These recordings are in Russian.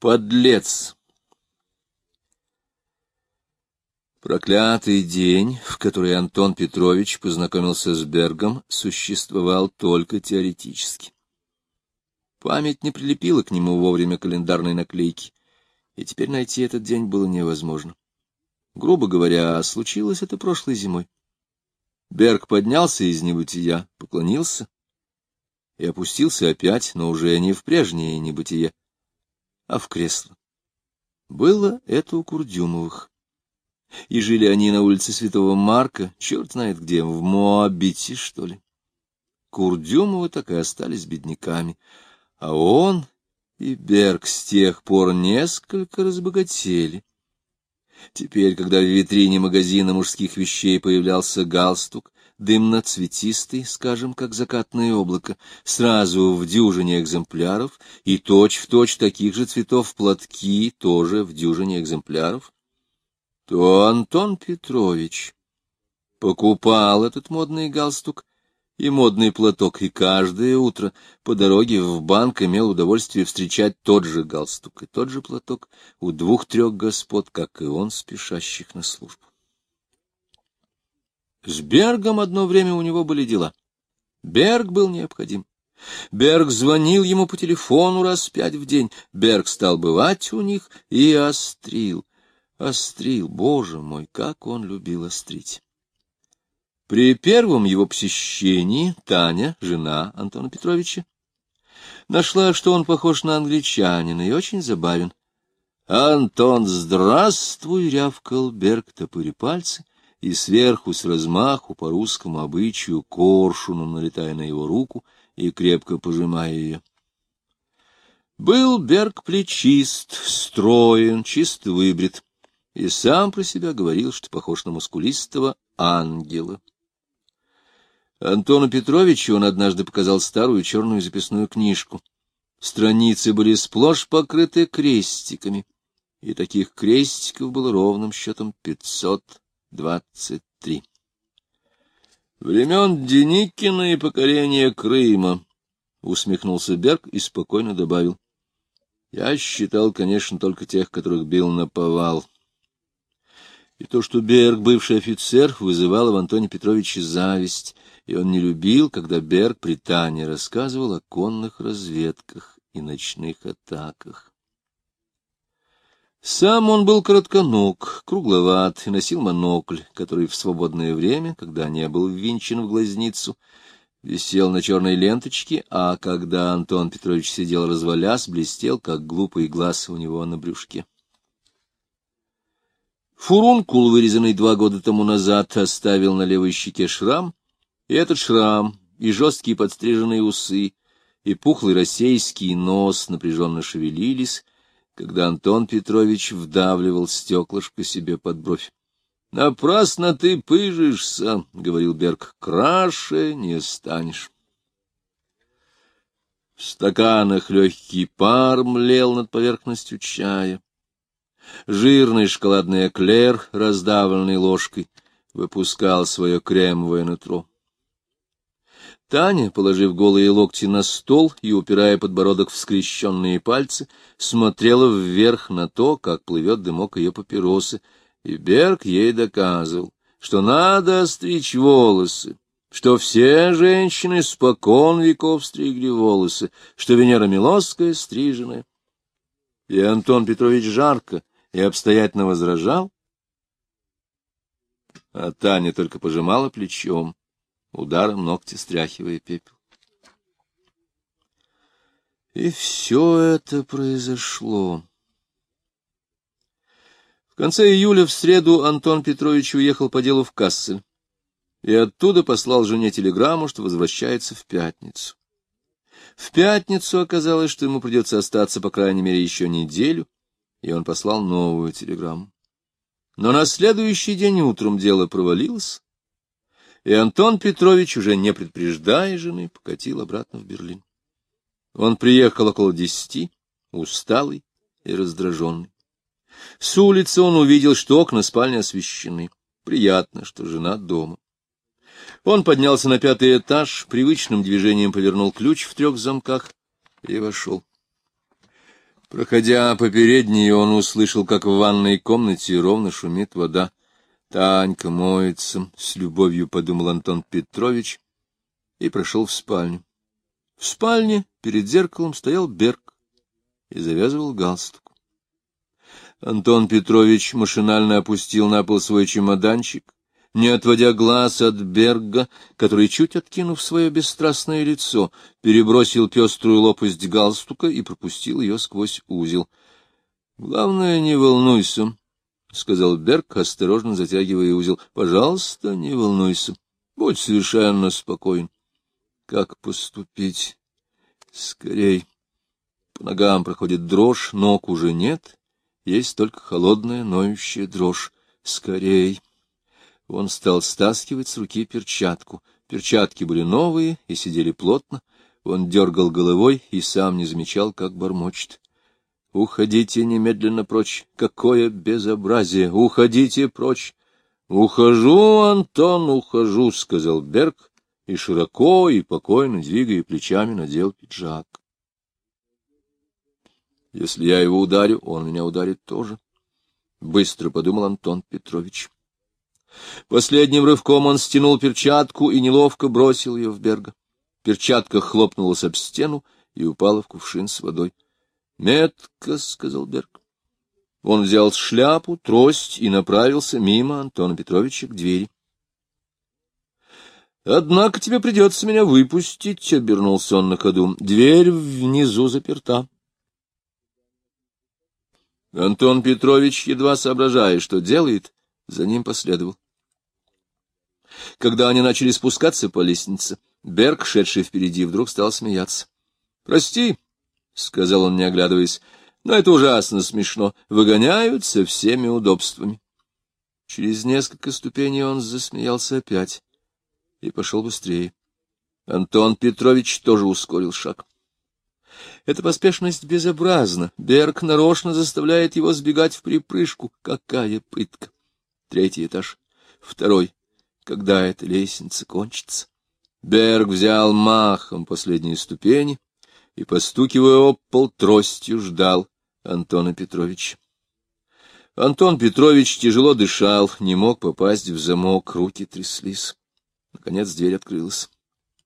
Подлец! Проклятый день, в который Антон Петрович познакомился с Бергом, существовал только теоретически. Память не прилепила к нему вовремя календарной наклейки, и теперь найти этот день было невозможно. Грубо говоря, случилось это прошлой зимой. Берг поднялся из небытия, поклонился и опустился опять, но уже не в прежнее небытие, а в кресло. Было это у Курдюмовых. И жили они на улице Святого Марка, черт знает где, в Моабите, что ли. Курдюмовы так и остались бедняками, а он и Берг с тех пор несколько разбогатели. Теперь, когда в витрине магазина мужских вещей появлялся галстук, дымно-цветистый, скажем, как закатное облако, сразу в дюжине экземпляров, и точь-в-точь точь таких же цветов платки тоже в дюжине экземпляров, то Антон Петрович покупал этот модный галстук и модный платок, и каждое утро по дороге в банк имел удовольствие встречать тот же галстук и тот же платок у двух-трех господ, как и он, спешащих на службу. С Бергом одно время у него были дела. Берг был необходим. Берг звонил ему по телефону раз пять в день. Берг стал бывать у них и острил. Острил, боже мой, как он любил острить. При первом его посещении Таня, жена Антона Петровича, нашла, что он похож на англичанина и очень забавен. «Антон, здравствуй!» — рявкал Берг, топыри пальцы — и сверху с размаху по русскому обычаю коршуном налетая на его руку и крепко пожимая ее. Был Берг плечист, строен, чисто выбрит, и сам про себя говорил, что похож на мускулистого ангела. Антону Петровичу он однажды показал старую черную записную книжку. Страницы были сплошь покрыты крестиками, и таких крестиков было ровным счетом пятьсот двадцать три. Времен Деникина и покорения Крыма, — усмехнулся Берг и спокойно добавил. Я считал, конечно, только тех, которых бил на повал. И то, что Берг, бывший офицер, вызывало в Антоне Петровиче зависть, и он не любил, когда Берг при Тане рассказывал о конных разведках и ночных атаках. Сам он был коротконог, кругловат и носил монокль, который в свободное время, когда не был ввинчен в глазницу, висел на черной ленточке, а когда Антон Петрович сидел развалясь, блестел, как глупый глаз у него на брюшке. Фурункул, вырезанный два года тому назад, оставил на левой щеке шрам, и этот шрам, и жесткие подстриженные усы, и пухлый российский нос напряженно шевелились, когда Антон Петрович вдавливал стеклышко себе под бровь. — Напрасно ты пыжишься, — говорил Берг, — краше не станешь. В стаканах легкий пар млел над поверхностью чая. Жирный шоколадный эклер, раздавленный ложкой, выпускал свое кремовое нутро. Таня, положив голые локти на стол и упирая подбородок в скрещенные пальцы, смотрела вверх на то, как плывет дымок ее папиросы, и Берг ей доказывал, что надо стричь волосы, что все женщины спокон веков стригли волосы, что Венера Милосская стриженная. И Антон Петрович жарко и обстоятельно возражал, а Таня только пожимала плечом ударом ногтя стряхивая пепел. И все это произошло. В конце июля в среду Антон Петрович уехал по делу в Кассель и оттуда послал жене телеграмму, что возвращается в пятницу. В пятницу оказалось, что ему придется остаться, по крайней мере, еще неделю, и он послал новую телеграмму. Но на следующий день утром дело провалилось, и Антон Петрович, уже не предупреждая жены, покатил обратно в Берлин. Он приехал около десяти, усталый и раздраженный. С улицы он увидел, что окна спальни освещены. Приятно, что жена дома. Он поднялся на пятый этаж, привычным движением повернул ключ в трех замках и вошел. Проходя по передней, он услышал, как в ванной комнате ровно шумит вода. Танька моется, — с любовью подумал Антон Петрович и прошел в спальню. В спальне перед зеркалом стоял Берг и завязывал галстук. Антон Петрович машинально опустил на пол свой чемоданчик, не отводя глаз от Берга, который, чуть откинув свое бесстрастное лицо, перебросил пеструю лопасть галстука и пропустил ее сквозь узел. — Главное, не волнуйся, — сказал Берг, осторожно затягивая узел. — Пожалуйста, не волнуйся. Будь совершенно спокоен. — Как поступить? — Скорей. По ногам проходит дрожь, ног уже нет. Есть только холодная, ноющая дрожь. Скорей. Он стал стаскивать с руки перчатку. Перчатки были новые и сидели плотно. Он дергал головой и сам не замечал, как бормочет. — Уходите немедленно прочь! Какое безобразие! Уходите прочь! — Ухожу, Антон, ухожу, — сказал Берг, и широко и покойно, двигая плечами, надел пиджак. — Если я его ударю, он меня ударит тоже, — быстро подумал Антон Петрович. Последним рывком он стянул перчатку и неловко бросил ее в Берга. Перчатка хлопнулась об стену и упала в кувшин с водой. — Метко, — сказал Берг. Он взял шляпу, трость и направился мимо Антона Петровича к двери. — Однако тебе придется меня выпустить, — обернулся он на ходу. — Дверь внизу заперта. Антон Петрович, едва соображая, что делает, за ним последовал. Когда они начали спускаться по лестнице, Берг, шедший впереди, вдруг стал смеяться. — Прости, — сказал он, не оглядываясь, — но это ужасно смешно. Выгоняют со всеми удобствами. Через несколько ступеней он засмеялся опять и пошел быстрее. Антон Петрович тоже ускорил шаг. Эта поспешность безобразна. Берг нарочно заставляет его сбегать в припрыжку. Какая пытка! Третий этаж. Второй когда эта лестница кончится. Берг взял махом последние ступени и, постукивая об пол тростью, ждал Антона Петровича. Антон Петрович тяжело дышал, не мог попасть в замок, руки тряслись. Наконец дверь открылась.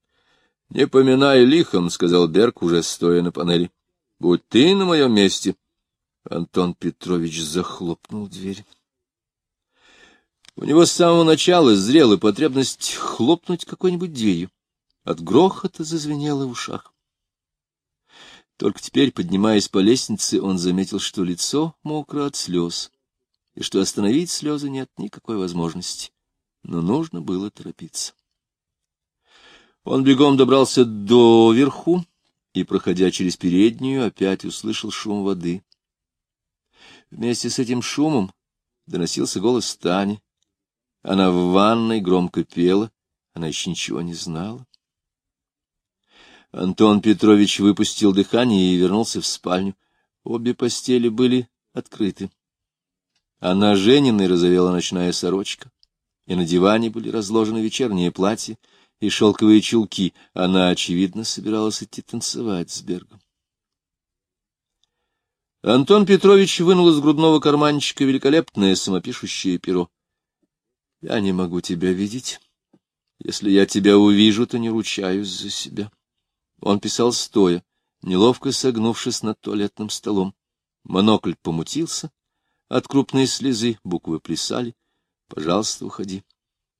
— Не поминай лихом, — сказал Берг, уже стоя на панели. — Будь ты на моем месте. Антон Петрович захлопнул дверь. У него с самого начала зрела потребность хлопнуть какой-нибудь дверью. От грохота зазвенело в ушах. Только теперь, поднимаясь по лестнице, он заметил, что лицо мокро от слез, и что остановить слезы нет никакой возможности. Но нужно было торопиться. Он бегом добрался до верху и, проходя через переднюю, опять услышал шум воды. Вместе с этим шумом доносился голос Тани. Она в ванной громко пела, она еще ничего не знала. Антон Петрович выпустил дыхание и вернулся в спальню. Обе постели были открыты. А на Жениной разовела ночная сорочка, и на диване были разложены вечерние платья и шелковые чулки. Она, очевидно, собиралась идти танцевать с Бергом. Антон Петрович вынул из грудного карманчика великолепное самопишущее перо. Я не могу тебя видеть. Если я тебя увижу, то не ручаюсь за себя. Он писал стоя, неловко согнувшись над туалетным столом. Монокль помутился, от крупной слезы буквы плясали. Пожалуйста, уходи.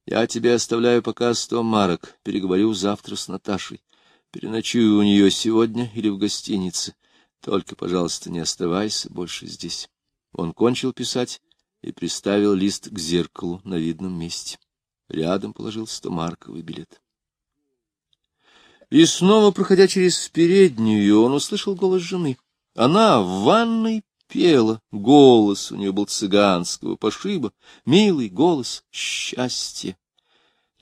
Я тебе оставляю пока сто марок, переговорю завтра с Наташей. Переночую у нее сегодня или в гостинице. Только, пожалуйста, не оставайся больше здесь. Он кончил писать и приставил лист к зеркалу на видном месте. Рядом положил стомарковый билет. И снова, проходя через переднюю, он услышал голос жены. Она в ванной пела. Голос у нее был цыганского пошиба, милый голос счастья.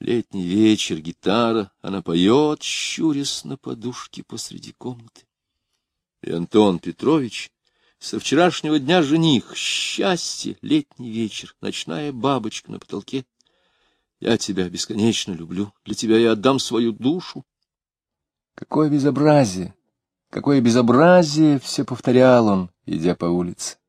Летний вечер, гитара, она поет, щурясь на подушке посреди комнаты. И Антон Петрович со вчерашнего дня жених, счастье, летний вечер, ночная бабочка на потолке. Я тебя бесконечно люблю, для тебя я отдам свою душу. Какое безобразие! Какое безобразие, все повторял он, идя по улице.